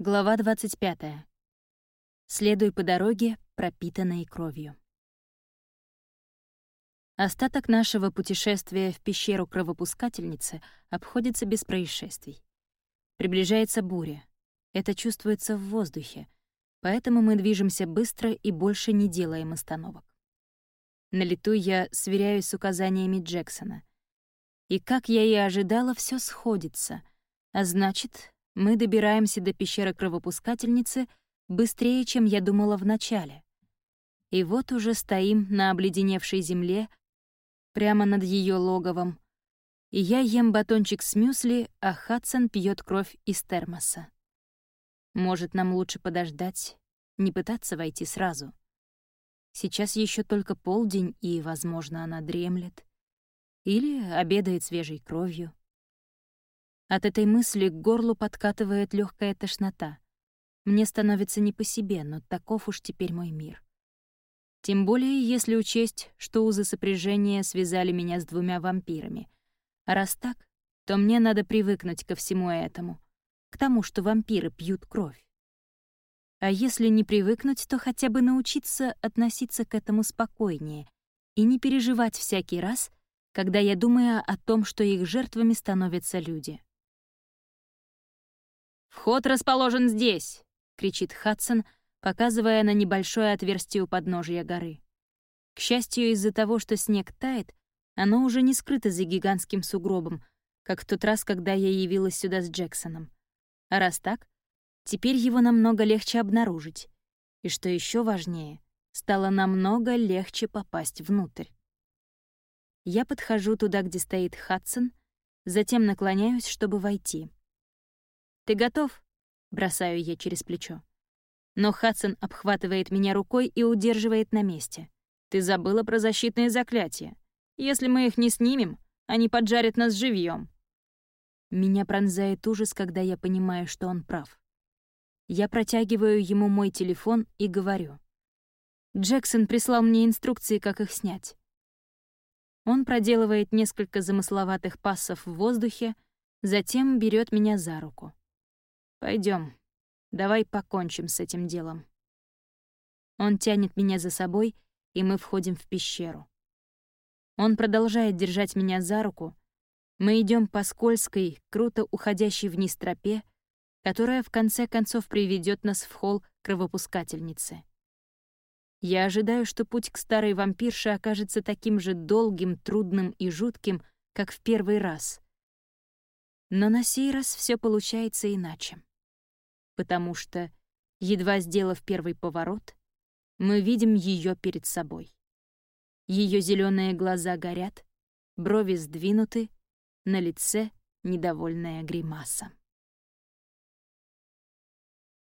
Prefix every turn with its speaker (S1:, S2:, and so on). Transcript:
S1: Глава 25. Следуй по дороге, пропитанной кровью. Остаток нашего путешествия в пещеру кровопускательницы обходится без происшествий. Приближается буря. Это чувствуется в воздухе, поэтому мы движемся быстро и больше не делаем остановок. На лету я сверяюсь с указаниями Джексона. И, как я и ожидала, все сходится, а значит, мы добираемся до пещеры кровопускательницы быстрее, чем я думала вначале. И вот уже стоим на обледеневшей земле, прямо над ее логовом, и я ем батончик с мюсли, а Хадсон пьет кровь из термоса. Может, нам лучше подождать, не пытаться войти сразу. Сейчас еще только полдень, и, возможно, она дремлет. Или обедает свежей кровью. От этой мысли к горлу подкатывает легкая тошнота. Мне становится не по себе, но таков уж теперь мой мир. Тем более, если учесть, что узы сопряжения связали меня с двумя вампирами. А раз так, то мне надо привыкнуть ко всему этому, к тому, что вампиры пьют кровь. А если не привыкнуть, то хотя бы научиться относиться к этому спокойнее и не переживать всякий раз, когда я думаю о том, что их жертвами становятся люди.
S2: «Вход расположен здесь!» — кричит Хадсон, показывая на небольшое отверстие у подножия горы. К счастью, из-за того, что снег тает, оно уже не скрыто за гигантским сугробом, как в тот раз, когда я явилась сюда с Джексоном. А раз так, теперь его намного легче обнаружить. И что еще важнее, стало намного легче попасть внутрь. Я подхожу туда, где стоит Хадсон, затем наклоняюсь, чтобы войти. «Ты готов?» — бросаю я через плечо. Но Хадсон обхватывает меня рукой и удерживает на месте. «Ты забыла про защитные заклятия. Если мы их не снимем, они поджарят нас живьем. Меня пронзает ужас, когда я понимаю, что он прав. Я протягиваю ему мой телефон и говорю. Джексон прислал мне инструкции, как их снять. Он проделывает несколько замысловатых пассов в воздухе, затем берет меня за руку. Пойдем, давай покончим с этим делом. Он тянет меня за собой, и мы входим в пещеру. Он продолжает держать меня за руку. Мы идем по скользкой, круто уходящей вниз тропе, которая в конце концов приведет нас в холл кровопускательницы. Я ожидаю, что путь к старой вампирше окажется таким же долгим, трудным и жутким, как в первый раз. Но на сей раз все получается иначе потому что, едва сделав первый поворот, мы видим ее перед собой. Ее зеленые глаза горят, брови сдвинуты, на лице недовольная гримаса.